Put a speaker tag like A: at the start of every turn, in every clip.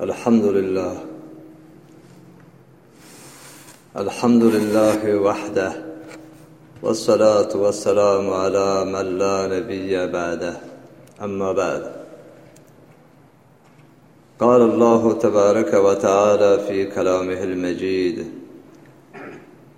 A: الحمد لله. الحمد لله وحده. والصلاة والسلام على من لا نبي بعده. أما بعد. قال الله تبارك وتعالى في كلامه المجيد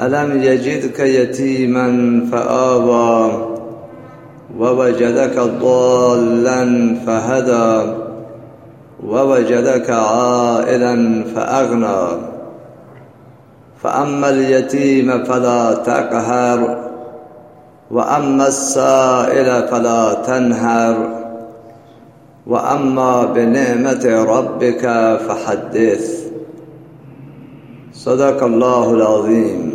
A: ألم يجدك يتيما فآوى ووجدك ضالا فهدى ووجدك عائلا فأغنى فأما اليتيم فلا تقهر وأما السائل فلا تنهر وأما بنعمة ربك فحدث صدق الله العظيم.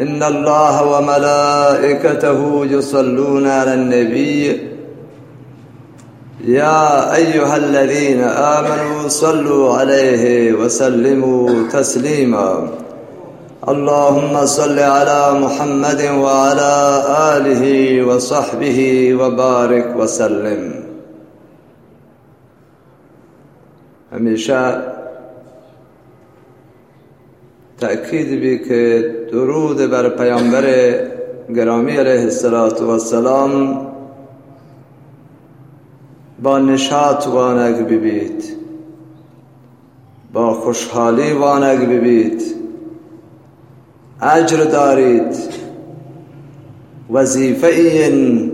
A: إن الله وملائكته يصلون على النبي. يا أيها الذين آمنوا صلوا عليه وسلموا تسليما. اللهم صل على محمد وعلى آله وصحبه وبارك وسلم. همیشه تأکید بی درود بر پیامبر گرامی علیه السلام با نشاط وانگ ببید با خوشحالی وانگ ببید اجر دارید. وظیفه این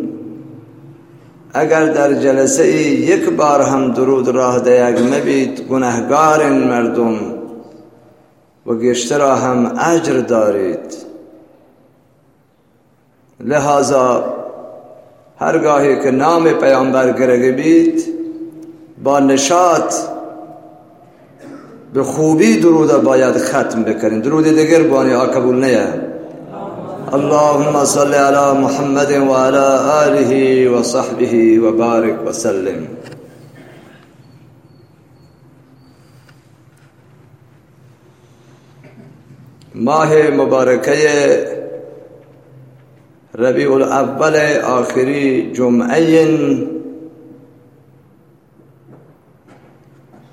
A: اگر در جلسه ای یک بار هم درود راه دیگ مبید گنهگار مردم. و گشته را هم اجر دارید. لحاظا هرگاهی که نام پیامبر گرگه بید، با نشاط به خوبی درود باید ختم بکنیم درود دیگر بانی ها قبول نیه اللهم صل على محمد وعلى آله وصحبه وبارك وسلم ماه مبارکه ربیع الأول آخری جمعه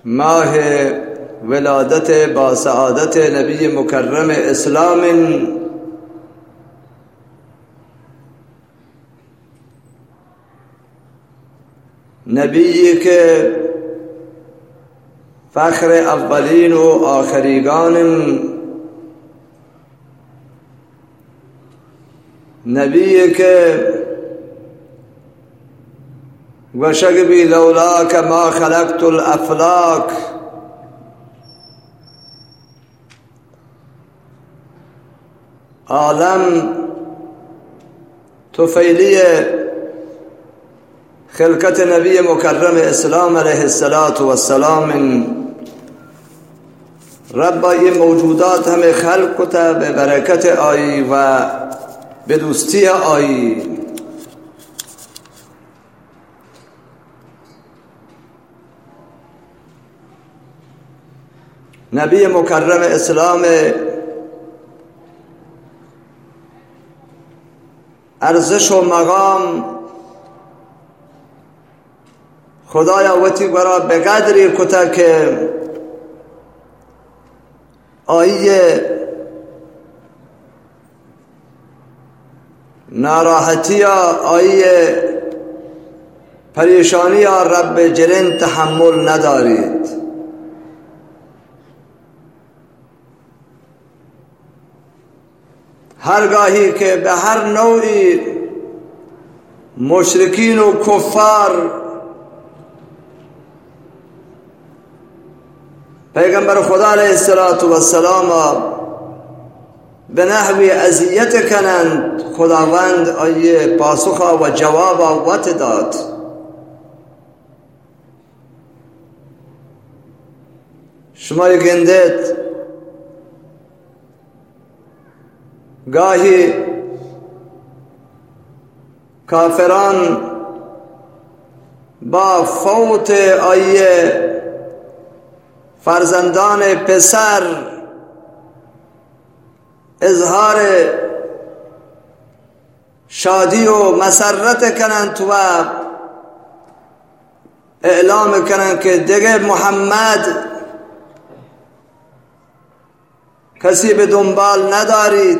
A: ماه ولادت با سعادت نبی مکرم اسلام نبی که فخر اولین و آخریگان نبی که وشگبی لولاک ما خلقت الافلاک عالم توفیلی خلقت نبی مکرم اسلام علیه السلام رب این موجودات همه خلق کتا به برکت آیی و به دوستی آیی نبی مکرم اسلام ارزش و مقام خدایا وتی برا به قدری کتا که آیه ناراحتی آیه پریشانی رب جرین تحمل ندارید. هرگاهی که به هر نوعی مشرکین و کفار پیغمبر خدا علیه السلام به نحوی اذیت کنند خداوند آیه پاسخ و جواب وقت داد. شما گندت گاهی کافران با فوت آیه فرزندان پسر اظهار شادی و مسرت کنند تو اعلام کنند که دیگه محمد کسی به دنبال ندارید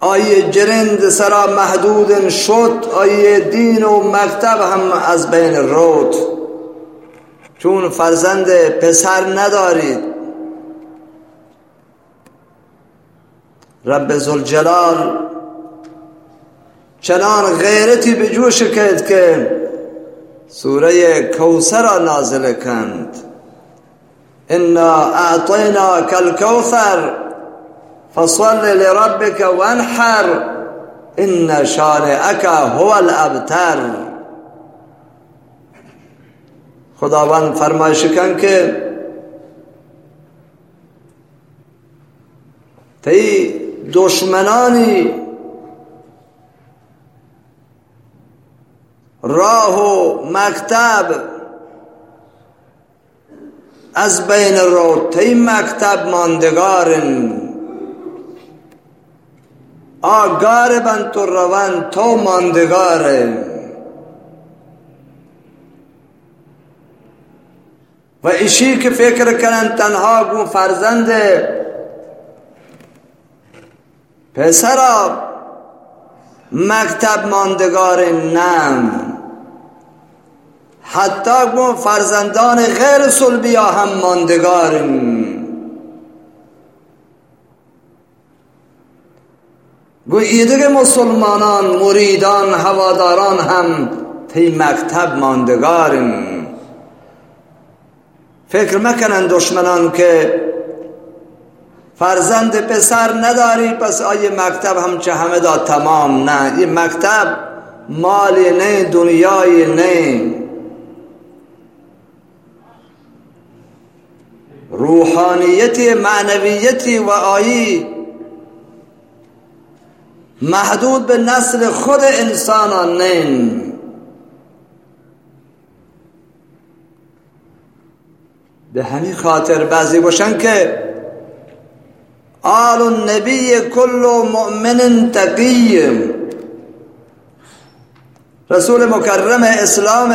A: آیه جرند سرا محدود شد. آیه دین و مکتب هم از بین رود. چون فرزند پسر ندارید رب زلجلال چنان غیرتی به جوش کرد که سوره کوسر را نازل کند. انا اعطینا کالکوثر فصل لربك وانحر إن شانئك هو الابتر. خداوند فرمایش کن که تی دشمنانی راه و مکتب از بین رو تی مکتب ماندگارن. آگار بند تو روان تو ماندگاره و ایشی که فکر کنن تنها گون فرزند پسرا مکتب ماندگار نم. حتی گون فرزندان غیر سلبیا هم ماندگارن گو ایده مسلمانان مریدان هواداران هم تی مکتب ماندگارن فکر مکنن دشمنان که فرزند پسر نداری پس آیه مکتب هم چه همه دا تمام نه. یه مکتب مالی نه دنیای نه. روحانیتی معنویتی و آیی محدود به نسل خود انسانان نه. به همین خاطر بعضی باشن که آل النبی کل مؤمن تقی رسول مکرم اسلام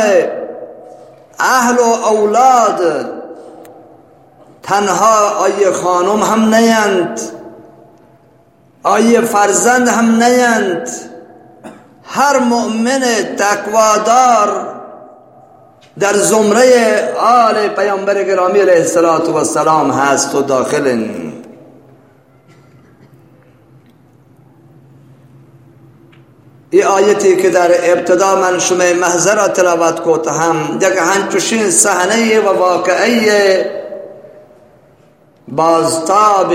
A: اهل و اولاد تنها آیه خانم هم نیند آیه فرزند هم نیند. هر مؤمن تقوادار در زمره آل پیامبر گرامی علیه السلام هست و داخل ای آیتی که در ابتدا من شما محضر تلاوت هم یک هنچوشین صحنه و واقعی بازتاب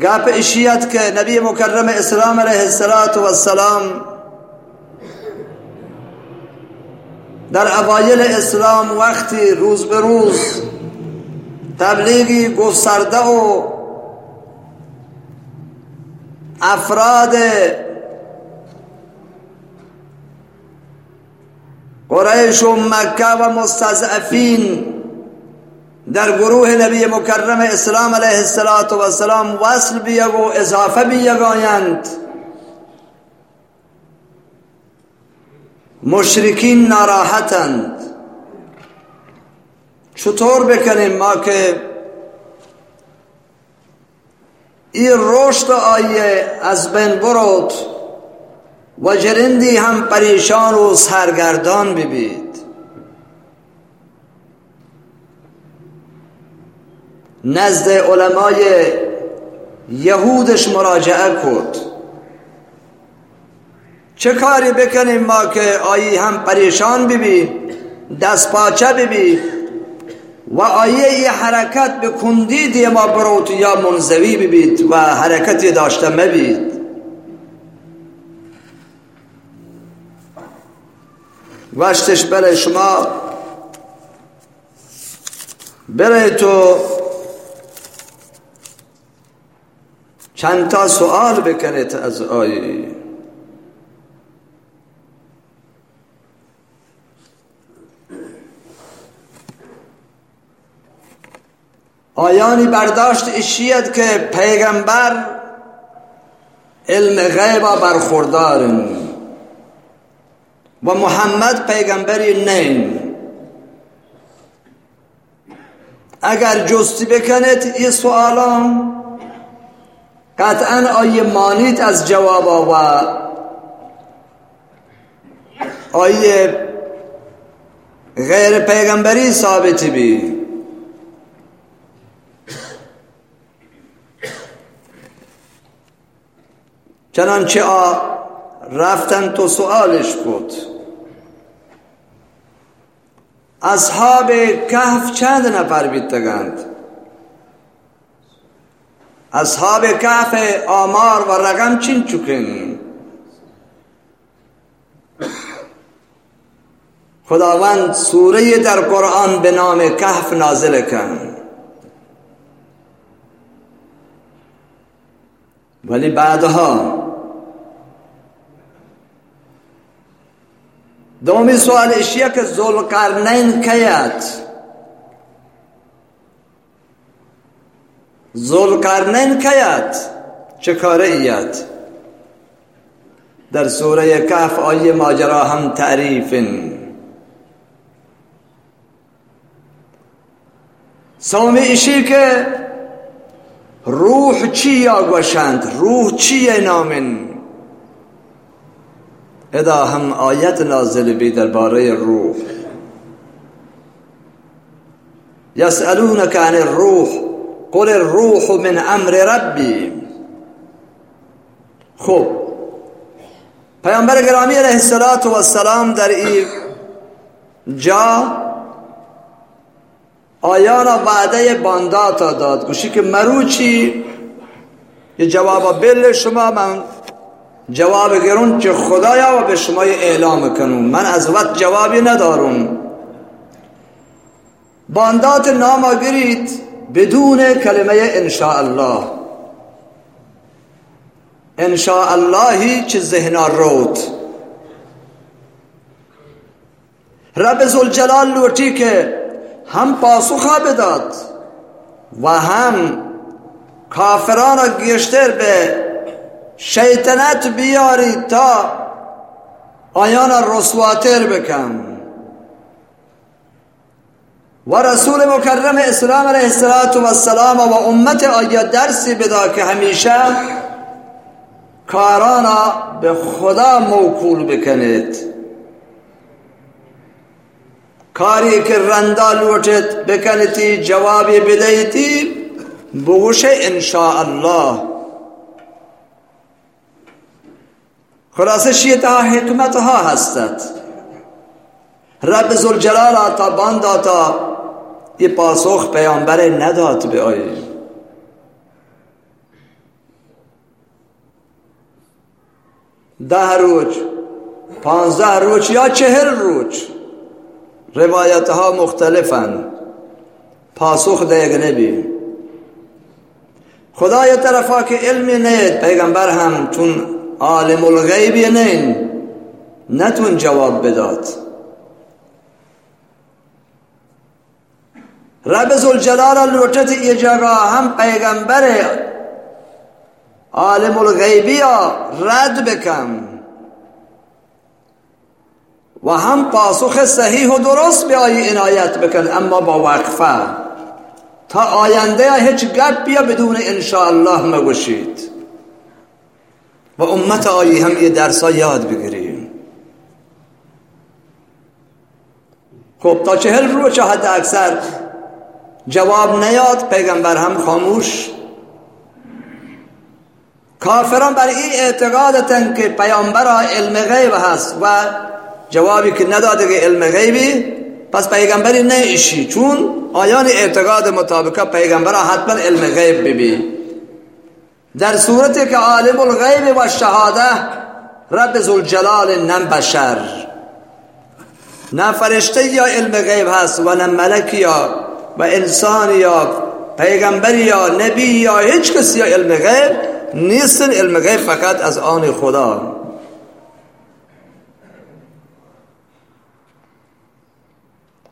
A: گپ اشیت که نبی مکرم اسلام علیه السلام در اوایل اسلام وقتی روز به روز تبلیغی گسترده و افراد قریش و مکه و مستضعفین در گروه نبی مکرم اسلام علیه السلام وصل بیگ و اضافه بیگایند. مشرکین ناراحتند. چطور بکنیم ما که این رشد آیه از بین برود و جرندی هم پریشان و سرگردان ببید؟ نزد علمای یهودش مراجعه کرد. چه کاری بکنیم ما که آیی هم پریشان ببی دست پاچه ببی و آیه یه حرکت به کندی دی ما بروت یا منزوی ببید و حرکتی داشته مبید؟ وشتش بره شما. بره تو. چند تا سوال بکنید از آیه آیانی برداشت اشید که پیغمبر علم غیبا برخوردارن و محمد پیغمبری نین. اگر جستی بکنید این سوالان قطعا آیه مانید از جواب و آیه غیر پیغمبری ثابت بی. چنانچه آ رفتن تو سوالش بود. اصحاب کهف چند نفر بیتگند؟ اصحاب کهف آمار و رقم چین چکن خداوند سوره در قرآن به نام کهف نازل کن. ولی بعدها دومی سوال اشیه که ذوالقرنین کیت؟ ذوالقرنین کیت؟ چه کاره ایت؟ در سوره کهف آیه ماجرا هم تعریفن سومی اشی که روح چی یا گوشند؟ روح چی نامن ادا هم آیت نازل بی درباره روح. یسألونک عن الروح قل الروح من امر ربی. خب پیامبر گرامی علیه السلام در این جا آیانا وعده بانداتا داد. گوشی که مروچی یه جواب بل شما من جواب گرون که خدایا و به شما اعلام کنون من از وقت جوابی ندارم. باندات نام گرید بدون کلمه انشاء الله انشاء اللهی چه ذهنا رود رب زلجلال لوٹی که هم پاسخ بداد و هم کافران را گیشتر به شیطنت بیاری تا آیان رسواتر بکن و رسول مکرم اسلام علیه السلام و امت آیا درسی بدا که همیشه کارانا به خدا موکول بکنید. کاری که رندا لوٹت بکنیتی جوابی بدهیتی بگوش انشاء الله خلاصه شیطه حکمت ها هستد رب زلجلال آتا باند آتا یه پاسخ پیامبر نداد به آیه ده روز پانزده روز یا چهل روز. روایت ها مختلفن. پاسخ دیگ نبی. خدای طرفا که علمی نید پیغمبر هم چون عالم الغیبی نین. نتون جواب بداد. رب زلجلال یہ جگہ هم پیغمبر عالم الغیبی رد بکن. و هم پاسخ صحیح و درست به آیه عنایت بکن اما با وقفه. تا آینده هیچ گپ بدون انشاءالله مگوشید. و امت آیی هم یه درس یاد بگیریم. خب تا چهل رو حد اکثر جواب نیاد پیغمبر هم خاموش. کافران بر این اعتقادتن که پیامبر علم غیب هست و جوابی که نداده که علم غیبی پس پیغمبری نیشی چون آیان اعتقاد مطابقه پیغمبر حتما علم غیب ببی در صورتی که عالم الغیب و شهاده رب زلجلال نم بشر نه فرشته یا علم غیب هست و نه ملک یا و انسان یا پیغمبر یا نبی یا هیچ کسی یا علم غیب نیستن. علم غیب فقط از آن خدا.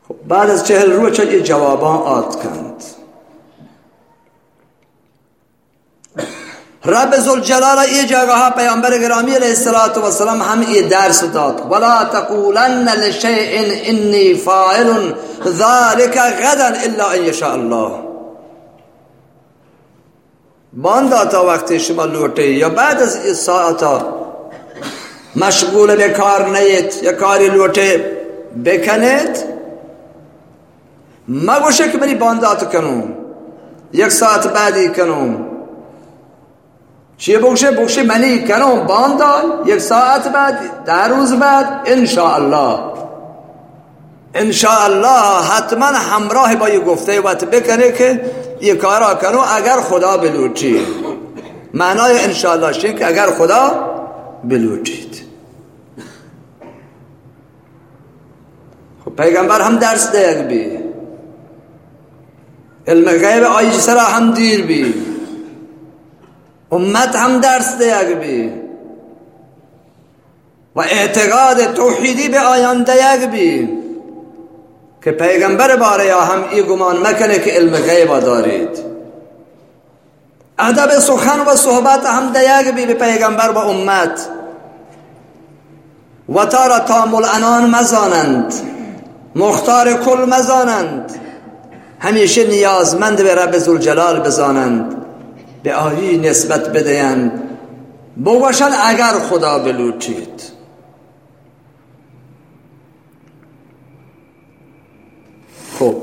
A: خب بعد از چهل روز چه یه جوابان آت کند. رب زلجلال ای جگه پیامبر گرامی علیه السلام هم ای درس داد. ولا تقولن لشیء انی فاعل ذلك غدا إلا أن یشاء الله. باندا تا وقتی شما لوٹه یا بعد از این ساعتا مشغول به کار نیت یا کاری لوٹه بکنید مگوشه که منی بانداتو کنم یک ساعت بعدی کنم چیه بگوشه بگوشه منی کنم باندال یک ساعت بعد در روز بعد انشاءالله. انشاءالله حتما همراه با یه گفته وقت بکنه که یه کارا کنو اگر خدا بلوچی. معنای انشاءالله شین که اگر خدا بلوچید. خب پیغمبر هم درس دیگ بی. علم غیب آیج سرا هم دیر بی. امت هم درس دیگ بی. و اعتقاد توحیدی به آیان دیگ بی. که پیغمبر باره یا هم ای گمان مکنه که علم غیب دارید. ادب سخن و صحبت هم دیگ بی به پیغمبر و امت. و تارا تامل انان مزانند. مختار کل مزانند. همیشه نیازمند به رب زلجلال بزانند. به آهی نسبت بدهند بوشن اگر خدا بلوچید خب.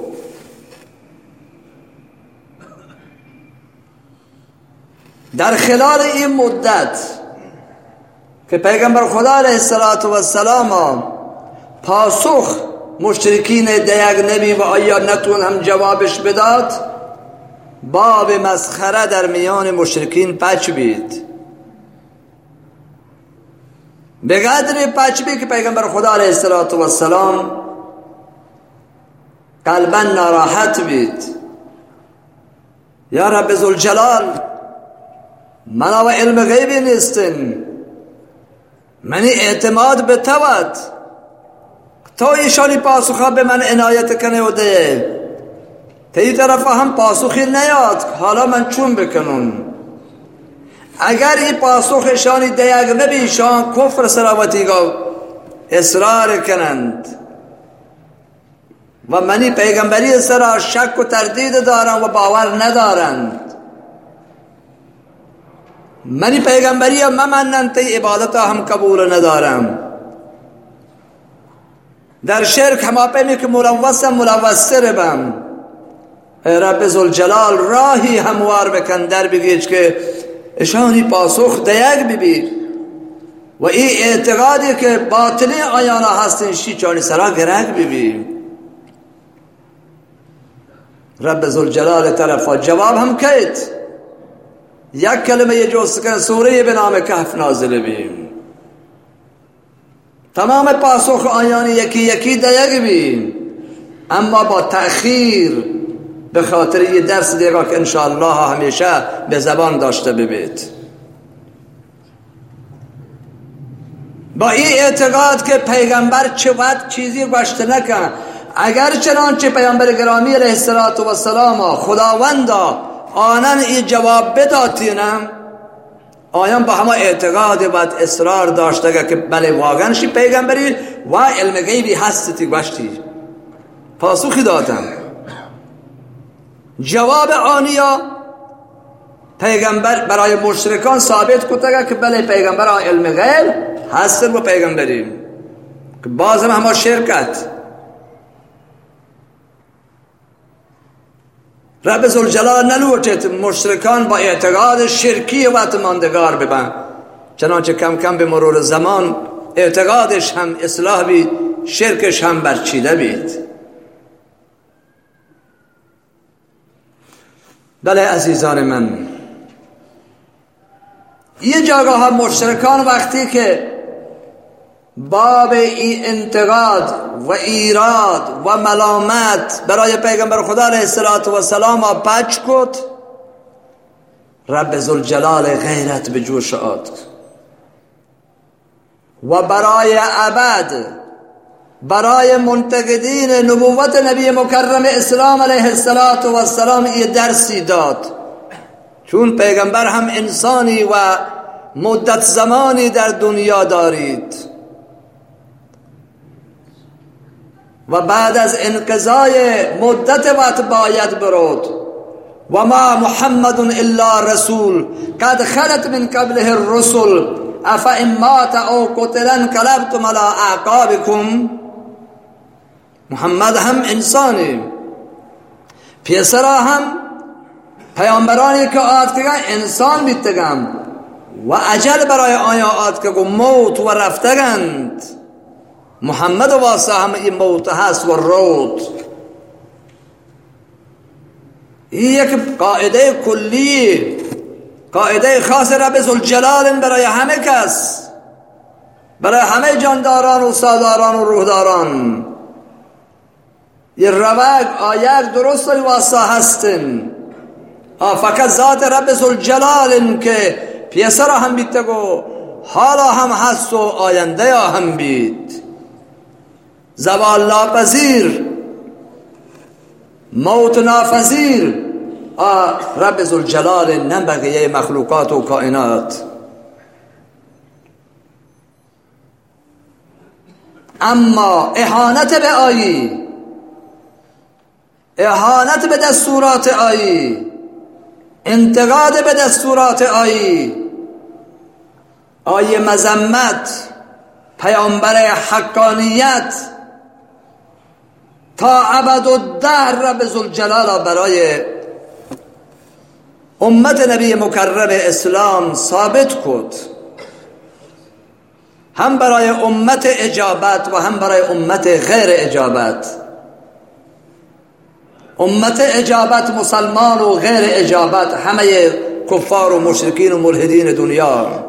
A: در خلال این مدت که پیغمبر خدا علیه السلام پاسخ مشرکین دیگ نبی و آیا نتون هم جوابش بداد باب مسخره در میان مشرکین پچ بید. به قدر پچ بید که پیغمبر خدا علیه السلام قلبا ناراحت بید. یا رب زلجلال منا و علم غیبی نیستن منی اعتماد به توت. تو ایشانی پاسخا به من عنایت کنه و ده. تی طرف هم پاسخی نیاد. حالا من چون بکنم؟ اگر این پاسخشانی دیگ نبیشان کفر سراوتی گا اصرار کنند. و منی پیغمبری سرا شک و تردید دارم و باور ندارند. منی پیغمبری ممنن تی عبادت هم قبول ندارم. در شرک هماپه که ملوثم ملوثر بم. رب زلجلال راهی هموار بکن در بگیج که اشانی پاسخ دیگ ببی و این اعتقادی که باطلی آیانا هستین شی چانی سرا گرگ ببی رب زلجلال طرفا جواب هم کهید یک کلمه یه جوست کن سوره به نام کهف نازل بیم. تمام پاسخ آیانی یکی یکی دیگ بیم. اما با تأخیر به خاطر یه درس دیگه که انشاءالله همیشه به زبان داشته ببید با این اعتقاد که پیغمبر چه وقت چیزی گشته نکن اگر چنانچه پیامبر گرامی علیه السلام خداوندا آنن این جواب بداتینم آیان با همه اعتقاد و اصرار داشته که بله واقعا شی پیغمبری و علم غیبی هستی گوشتی پاسخی دادم. جواب آنیا. پیغمبر برای مشرکان ثابت کتگه که بله پیغمبر علم غیب هستن و پیغمبری که بازم همه شرکت. رب زلجلال نلوٹت مشرکان با اعتقاد شرکی وقت ماندگار ببن. چنانچه کم کم به مرور زمان اعتقادش هم اصلاح بید شرکش هم برچیده بید. بله عزیزان من. یه جاگاه ها مشرکان وقتی که باب ای انتقاد و ایراد و ملامت برای پیغمبر خدا علیه و پچ کد رب زلجلال غیرت به جوش آد. و برای ابد برای منتقدین نبوت نبی مکرم اسلام علیه السلام یه درسی داد. چون پیغمبر هم انسانی و مدت زمانی در دنیا دارید. و بعد از انقضای مدت وقت باید برود. و ما محمد الا رسول قد خلت من قبله الرسل افا مات او قتلا کلبتم على اعقابكم محمد هم انسانی پیسرا هم پیامبرانی که که انسان بیتگم. و عجل برای آیا که موت و رفتگند. محمد واسه هم این موت هست و رود این یک قاعده کلی قاعده خاص رب زلجلال برای همه کس. برای همه جانداران و ساداران و روحداران. یه روگ آیت درست واسه هستن. فقط ذات رب زلجلال که پیسه را هم بیتگو حالا هم هست و آینده هم بید زوال ناپذیر. موت ناپذیر. رب زلجلال نه بقیه مخلوقات و کائنات. اما اهانت به آیی اهانت به دستورات آیی انتقاد به دستورات آیی آیه مزمت پیامبر حقانیت. تا ابد و در رب زلجلال برای امت نبی مکرم اسلام ثابت کد هم برای امت اجابت و هم برای امت غیر اجابت. امت اجابت مسلمان و غیر اجابت همه کفار و مشرکین و ملحدین دنیا.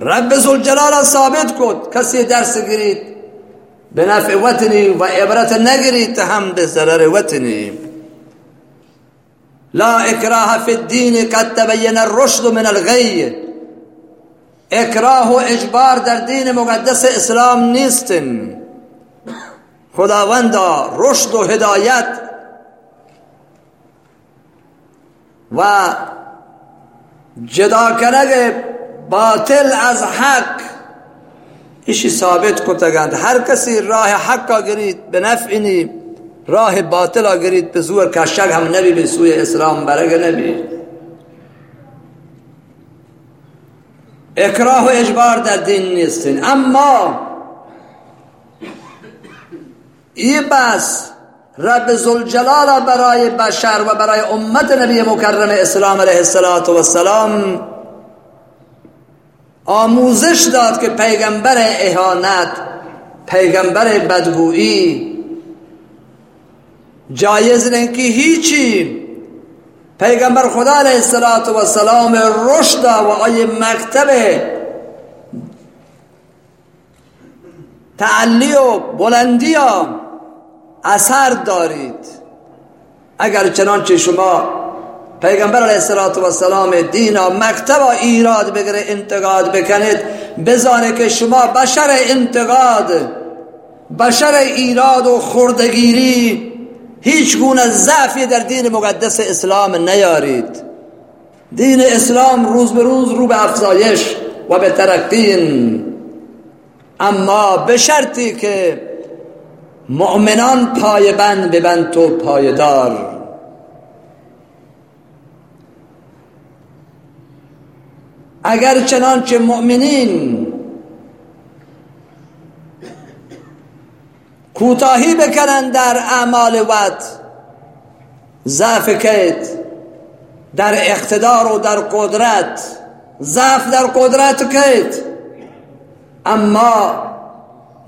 A: رب زلجلال ثابت کد کسی درس گرید به نفع وطنی و عبرت نگرید هم به ضرر وطنی. لا اکراه فی الدین قد تبین الرشد من الغی. اکراه و اجبار در دین مقدس اسلام نیستن. خداوندا رشد و هدایت و جدا کنگ باطل از حق ایشی ثابت کتگند. هر کسی راه حق گرید به نفعنی راه باطل گرید به زور کشک هم نبی به سوی اسلام برگ نبی اکراه و اجبار در دین نیستین. اما این بس رب زلجلال برای بشر و برای امت نبی مکرم اسلام علیه السلام آموزش داد که پیغمبر اهانت پیغمبر بدگویی جایز که هیچی. پیغمبر خدا علیه السلام رشد و آیه مکتب تعلی و بلندی اثر دارید. اگر چنانچه شما پیغمبر علیه السلام و مکتب ایراد بگره انتقاد بکنید بزانه که شما بشر انتقاد بشر ایراد و خردگیری هیچ گونه ضعفی در دین مقدس اسلام نیارید. دین اسلام روز به روز رو به افزایش و به ترقین. اما به شرطی که مؤمنان پایبند ببند تو پایدار. اگر چنانچه مؤمنین کوتاهی بکنن در اعمال وقت ضعف کیت در اقتدار و در قدرت ضعف در قدرت کیت اما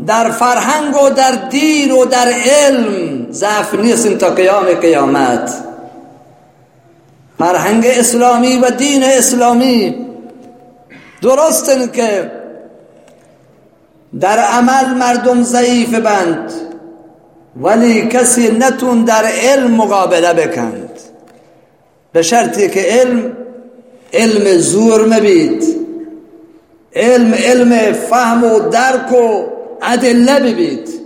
A: در فرهنگ و در دین و در علم ضعف نیست تا قیام قیامت. فرهنگ اسلامی و دین اسلامی درست که در عمل مردم ضعیف بند ولی کسی نتون در علم مقابله بکند. به شرطی که علم علم زور مبید. علم علم فهم و درک و ادله ببید.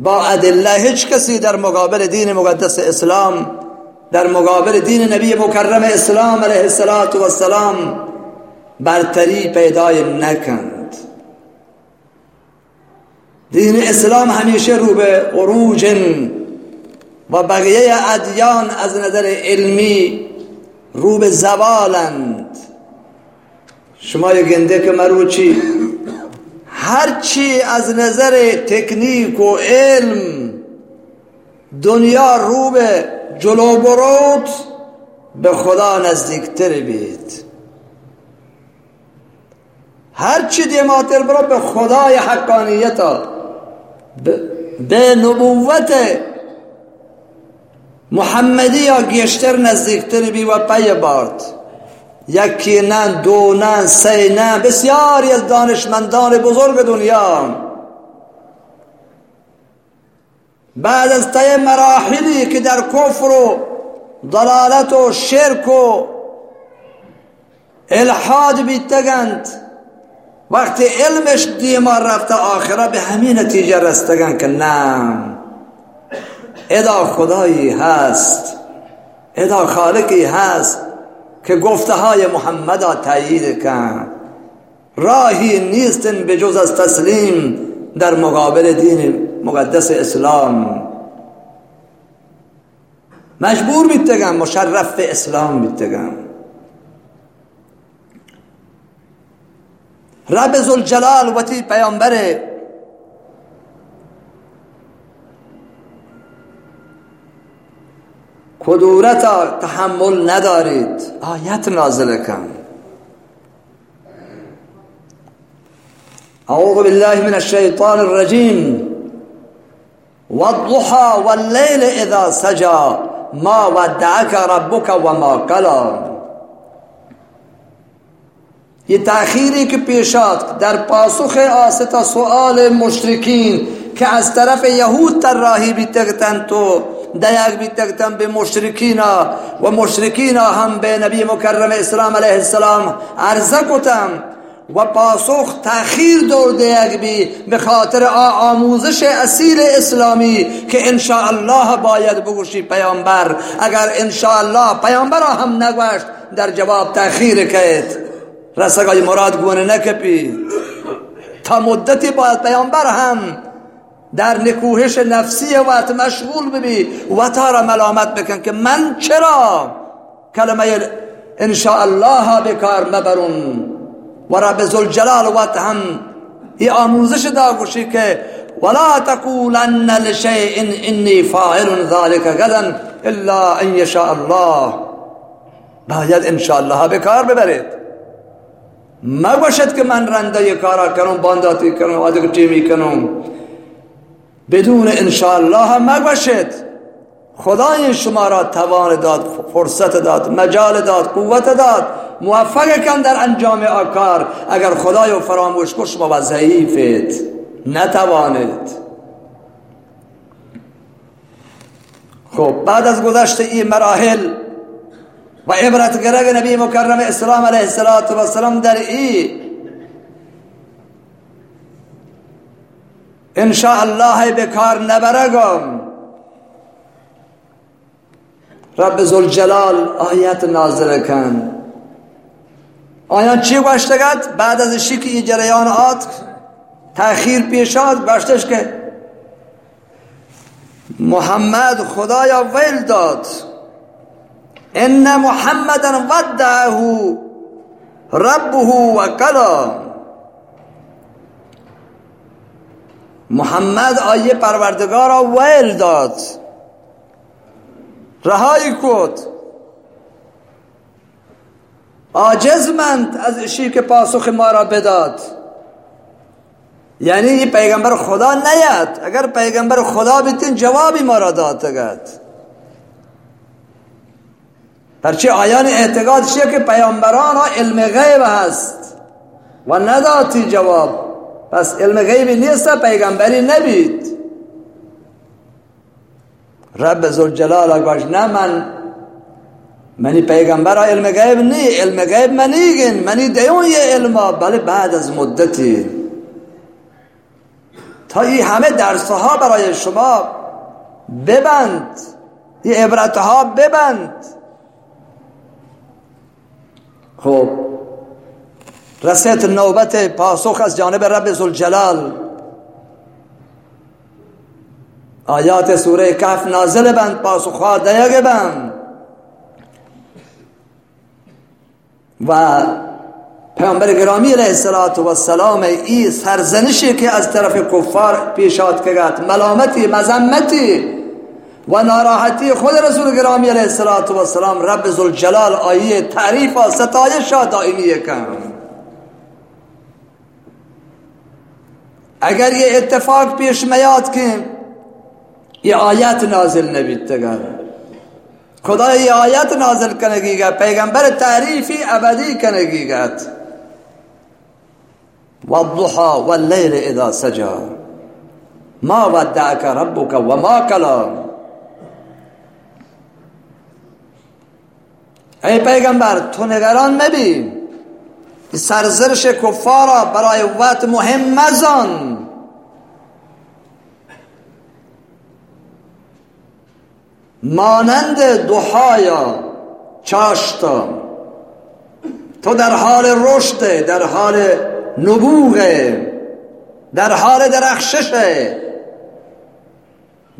A: با ادله هیچ کسی در مقابل دین مقدس اسلام در مقابل دین نبی مکرم اسلام علیه السلام برتری پیدای نکند. دین اسلام همیشه رو به عروج و بقیه ادیان از نظر علمی رو به زوالند. شما گنده که مروچی هرچی از نظر تکنیک و علم دنیا رو به جلو برود به خدا نزدیکتر بید. هرچی دیماتر برو به خدای حقانیتا به نبوت محمدی یا گیشتر نزدیکتر بی و پی بارد یکی نه دو نه سه نه بسیاری از دانشمندان بزرگ دنیا. بعد از طی مراحلی که در کفر و ضلالت و شرک و الحاد بیتگند وقتی علمش دیما رفته آخره به همین نتیجه رستگن که نه. ادا خدایی هست ادا خالقی هست. که گفته های محمد را تایید کن راهی نیستن به جز از تسلیم در مقابل دین مقدس اسلام. مجبور بیتگم مشرف اسلام بیتگم رب زلجلال و تی پیامبر کدورت تحمل ندارید. آیت نازل کن. اعوذ بالله من الشیطان الرجیم. والضحى والليل اذا سجى ما ودعك ربك وما قلى یه تأخیری که پیشاد در پاسخ آستا سؤال مشرکین که از طرف یهود تر راهی بیتگتن تو دیگ بیتگتن به مشرکین و مشرکین هم به نبی مکرم اسلام علیه السلام عرضه کتم و پاسخ تأخیر دور دیگ بی به خاطر آموزش اصیل اسلامی که الله باید بگوشی پیامبر. اگر الله پیامبر هم نگوشت در جواب تأخیر کهید رسگای مراد گونه نکپی. تا مدتی باید پیامبر هم در نکوهش نفسی وقت مشغول ببی. و تا را ملامت بکن که من چرا کلمه الله بکار مبرون. و رب زلجلال وقت هم ای آموزش داگوشی که ولا تقولن لشیء انی فاعل ذلك غدا الا ان یشاء الله. باید انشاء الله بکار ببرید. مباشد که من رنده کارا کنم بانداتی کنم آدک چی کنم بدون انشاءالله مباشد خدای شما را توان داد فرصت داد مجال داد قوت داد. موفق کن در انجام آکار اگر خدای و فراموش کن شما و ضعیفت نتوانید. خب بعد از گذشت این مراحل و عبرت گرگ نبی مکرم اسلام علیه السلام در ای انشاء الله بکار نبرگم. رب زلجلال آیت نازل کن. آیان چی گوشتگد بعد از شکی ای جریان آت تأخیر پیشاد گوشتش که محمد خدایا ویل داد. ان محمدا ودعه ربه و قلا محمد آیه پروردگار را ویل داد. رهایی کد آجزمند از اشی که پاسخ ما را بداد. یعنی پیغمبر خدا نیاد. اگر پیغمبر خدا بیتین جوابی ما را داد پرچه آیان اعتقاد چیه که پیامبران ها علم غیب هست و نداتی جواب. پس علم غیبی نیست پیغمبری نبید. رب زلجلال گوش نه من. منی پیغمبر علم غیب نی. علم غیب منیگن منی دیون یه علما بله بعد از مدتی. تا این همه درسها برای شما ببند. این عبرتها ببند. خب رسیت نوبت پاسخ از جانب رب زلجلال آیات سوره کف نازل بند پاسخها دیگه بند و پیامبر گرامی علیه السلام ای سرزنشی که از طرف کفار پیشات کرد ملامتی مزمتی و ناراحتی خود رسول گرامی علیه السلام رب زلجلال آیه تعریف و ستایش دائمی کن اگر یه اتفاق پیش میاد که یه آیت نازل نبید تگر خدا یه آیت نازل کنگیگه پیغمبر تعریفی ابدی کنگیگه والضحى والليل اذا سجى. ما ودعك ربك وما كلام ای پیغمبر تو نگران مبین. سرزرش کفارا برای وقت مهم مزان مانند دوحایا چاشتا. تو در حال رشد در حال نبوغه در حال درخششه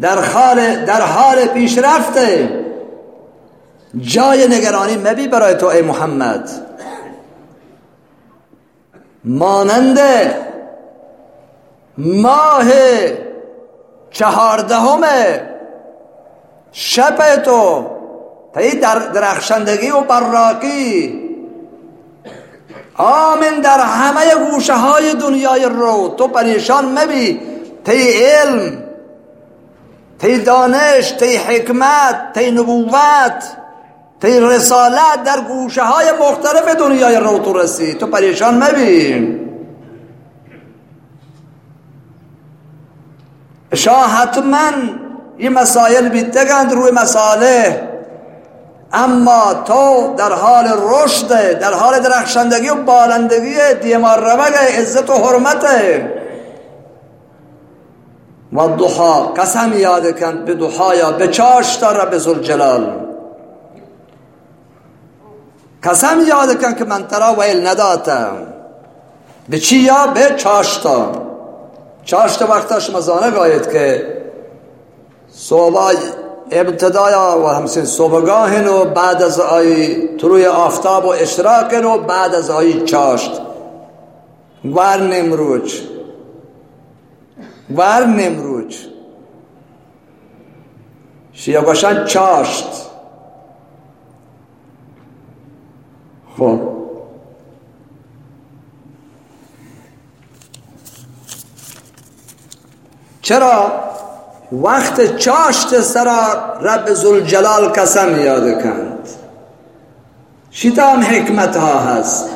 A: در حال در حال پیشرفته جای نگرانی مبی برای تو ای محمد. مانند ماه چهاردهم شب تو تی در درخشندگی و براکی. آمین در همه گوشه های دنیای رو تو پریشان مبی تی علم تی دانش تی حکمت تی نبوت. تی رسالت در گوشه های مختلف دنیای رو تو رسی. تو پریشان مبین. شاه حتما این مسائل بیتگند روی مساله. اما تو در حال رشد در حال درخشندگی و بالندگی دیمار رمگ عزت و حرمت. و دوحا قسم یاد کند به دوحایا به چاشتا رب زلجلال قسم یاد کن که من ترا ویل نداتم به چی یا؟ به چاشتا. چاشتا وقتا شما زانه گاید که صبح ابتدایا و همسین صبحگاه و بعد از آی طلوع آفتاب و اشراق و بعد از آی چاشت. ور نمروج. ور نمروج. شیعه گوشن چاشت. خب. چرا وقت چاشت سرا رب زلجلال قسم یاد کند؟ شیطان حکمت ها هست.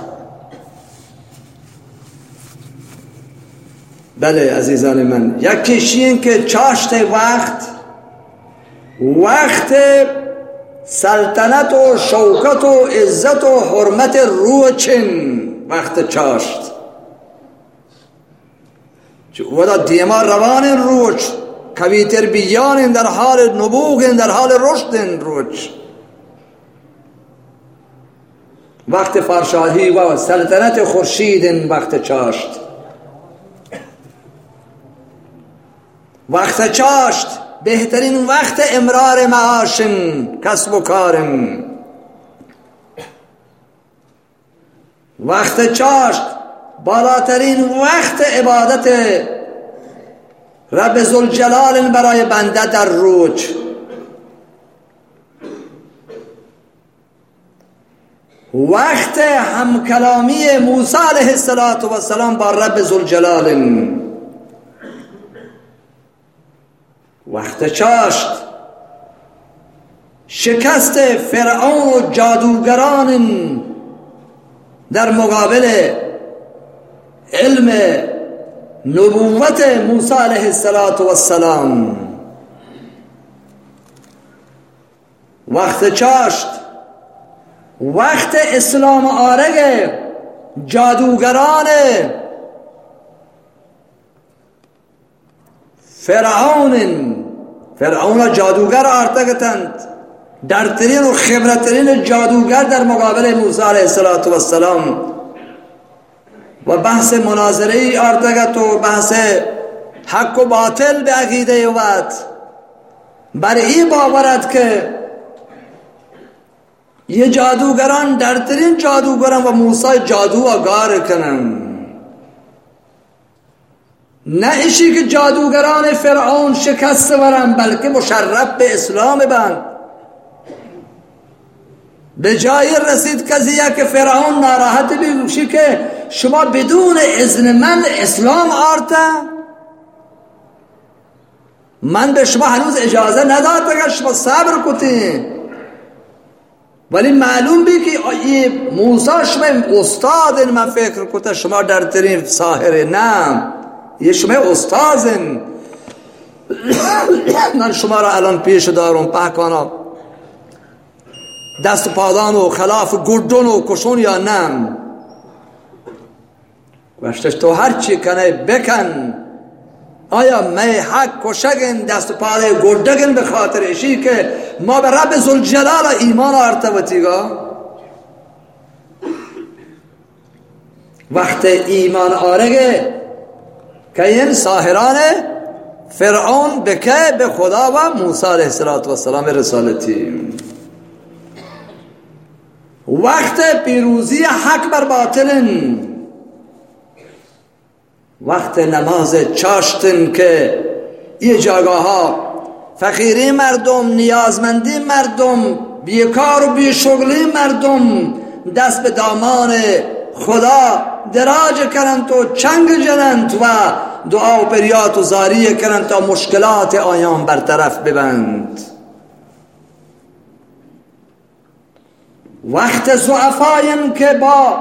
A: بله عزیزان من یکیش این که چاشت وقت وقت سلطنت و شوکت و عزت و حرمت روچن وقت چاشت. ودا دیما روان روچ کویتر بیان در حال نبوغ در حال رشد روچ وقت فرشاهی و سلطنت خورشید وقت چاشت. وقت چاشت. بهترین وقت امرار معاشن کسب و کارن وقت چاشت بالاترین وقت عبادت. رب زلجلال برای بنده در روج. وقت همکلامی موسی علیه السلام با رب زلجلال وقت چاشت. شکست فرعون و جادوگران در مقابل علم نبوت موسی علیه السلام وقت چاشت. وقت اسلام آرگ جادوگران فرعون فرعون جادوگر آرتگتند درترین و خبرترین جادوگر در مقابل موسی علیه السلام و بحث مناظره ای آرتگت و بحث حق و باطل به عقیده وقت بر این باورد که یه جادوگران درترین جادوگران و موسی جادو آگار کنن نه اشی که جادوگران فرعون شکست ورن بلکه مشرف به اسلام بند. به جای رسید قضیه که فرعون ناراحت بیگوشی که شما بدون اذن من اسلام آرته. من به شما هنوز اجازه نداد اگر شما صبر کتین ولی معلوم بی که موسی شما استاد من فکر کتا شما در ترین ساهره نه یه شما استازن. من شما را الان پیش دارم پاکانا دست پادان و خلاف گردون و کشون یا نم گوشتش تو هر چی کنه بکن. آیا می حق کشگن دست پاده گردگن به خاطر اشی که ما به رب زلجلال ایمان ارتبطیگا وقت ایمان آرگه که این ساهران فرعون بکه به خدا و موسی علیه السلام رسالتی وقت پیروزی حق بر باطلن. وقت نماز چاشتن که یه جاگاه ها فقیری مردم نیازمندی مردم بیکار و بیشغلی مردم دست به دامان خدا دراج کنند و چنگ جنند و دعا و پریات و زاریه کنند تا مشکلات آیان برطرف ببند. وقت زعفاین که با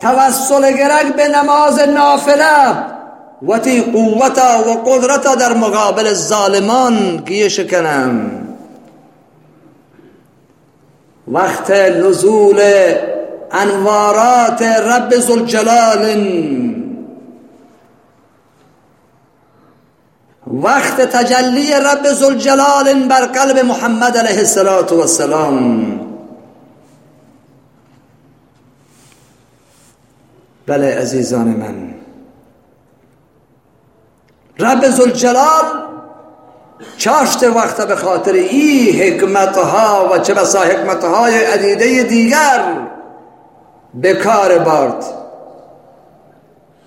A: توسل گرگ به نماز نافله و تی قوتا و قدرتا در مقابل ظالمان گیه شکنم. وقت نزول انوارات رب زلجلال وقت تجلی رب زلجلال بر قلب محمد علیه السلام بله عزیزان من. رب زلجلال چاشت وقت به خاطر ای حکمتها و چه بسا حکمتهای عدیده دیگر. به کار بارد.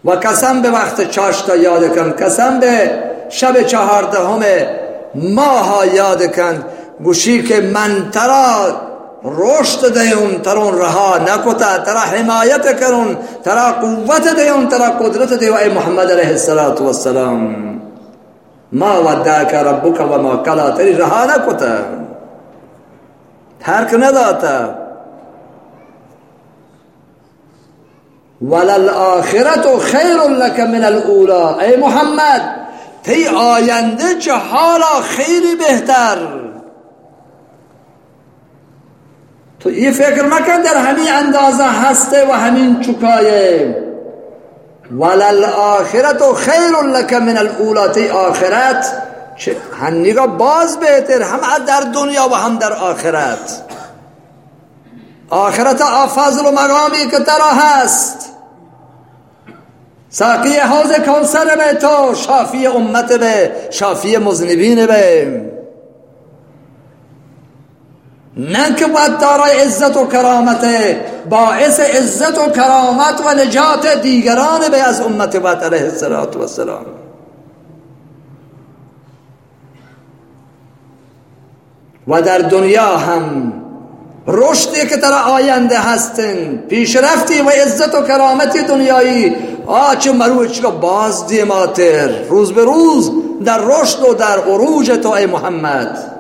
A: و قسم به وقت چاشت یاد کن. قسم به شب چهاردهم ماه یاد کن. گوشی که من ترا رشد دیون ترون رها نکتا ترا حمایت کرون ترا قوت دیون ترا قدرت دیو ای محمد علیه السلام ما ودعک ربک و ما کلا تری رها نکتا ترک نداتا. وللآخرت خیر لك من الاولا ای محمد تی آینده چه حالا خیلی بهتر. تو این فکر مکن در همین اندازه هسته و همین چکایه ولل آخرت و خیر لک من الاولات آخرت هنگا باز بهتر هم در دنیا و هم در آخرت. آخرت آفضل و مقامی که ترا هست. ساقی حوز کونسر به تو شافی امت به شافی مزنبین به. نه که باید دارای عزت و کرامت باعث عزت و کرامت و نجات دیگران به از امت باید علیه السلام. و در دنیا هم رشدی که در آینده هستن پیشرفتی و عزت و کرامتی دنیایی. آچه مروچ که باز دیماتر. روز به روز در رشد و در عروج تو ای محمد.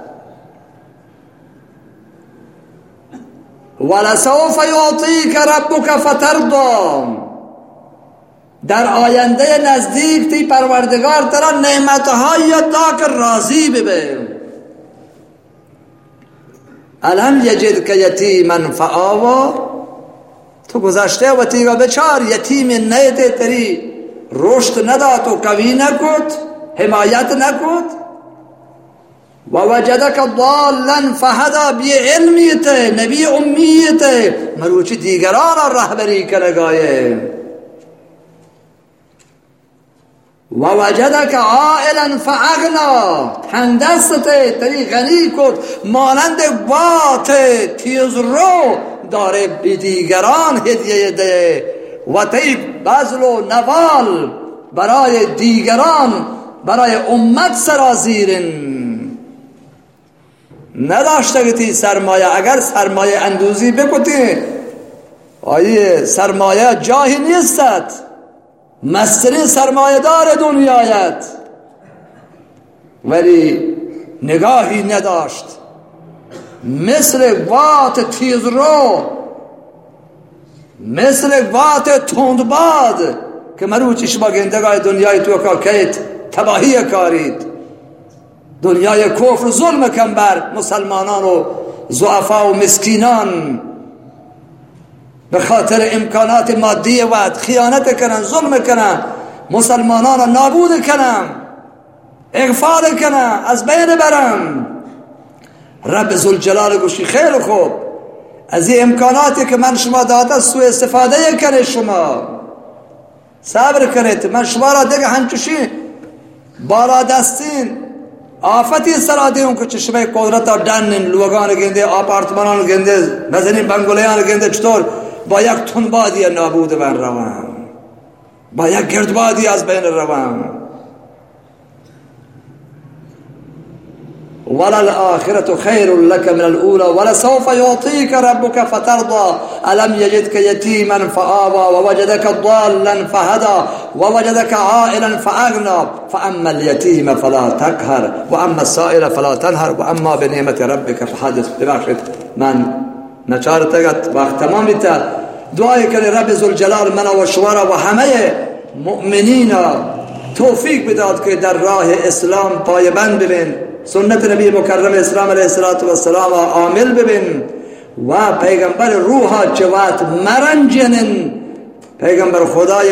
A: ولسوف یعطیک ربک فترضا در آینده نزدیک تی پروردگار ترا نعمتهای دا که راضی ببین. الان یجد که یتیما فآوا. تو گذشته و تیگا بچار یتیم نیده تری. رشد نداد و قوی نکد حمایت نکد. و وجدک ضالا فهدا بی علمیت نبی امیت. مروچی دیگران رهبری کنگایه. و وجدک عائلا فاغنا تندسته تری غنی کد مانند بات تیز رو داره به دیگران هدیه ده. و تی بزل و نوال برای دیگران برای امت سرازیرن. نداشته تی سرمایه اگر سرمایه اندوزی بکتی آیه سرمایه جاهی نیستد مسترین سرمایه دار دنیایت. ولی نگاهی نداشت. مثل وات تیز رو مثل وات تندباد که مرو چشما گندگاه دنیای تو که تباهی کارید. دنیای کفر ظلم کن مسلمانان و زعفا و مسکینان. به خاطر امکانات مادی و خیانت کنن ظلم کنن مسلمانان را نابود کنن اغفال کنن از بین برن. رب زلجلال گوشی خیلی خوب از این امکاناتی که من شما داده سو استفاده کنه شما. صبر کنید من شما را دیگه هنچوشی بالا دستین آفتی سر دیون که چشمه قدرت دنن لوگان گنده آپارتمانان گنده مزنین بنگولیان گنده چطور با یک تنبادی نابود من روان با یک گردبادی از بین روان وللآخرة خير لك من الأولى ولسوف يعطيك ربك فترضى ألم يجدك يتيما فآوى ووجدك ضالا فهدى ووجدك عائلا فأغنى فأما اليتيم فلا تقهر وأما السائل فلا تنهر وأما بنعمة ربك فحدث. ببخشت من نچارتگت وقت تمام بیتا. دعای کنی رب زلجلال من و شما و همه مؤمنین توفیق بداد که در راه اسلام پایبند ببین. سنت نبی مکرم اسلام علیه السلام عامل ببین. و پیغمبر روحا چوات مرنجنن پیغمبر خدای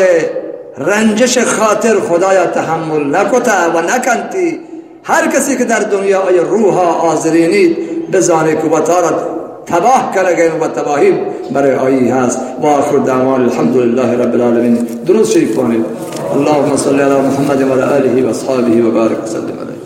A: رنجش خاطر خدایا تحمل نکتا و نکنتی هر کسی که در دنیا ای روحا آزرینید بزانه که تباه کرده و تباهی برای آیی هست. و آخر دعوان الحمد لله رب العالمین. درست شریف کنید. اللهم صلی علی محمد و آله و اصحابه و بارک وسلم علیه.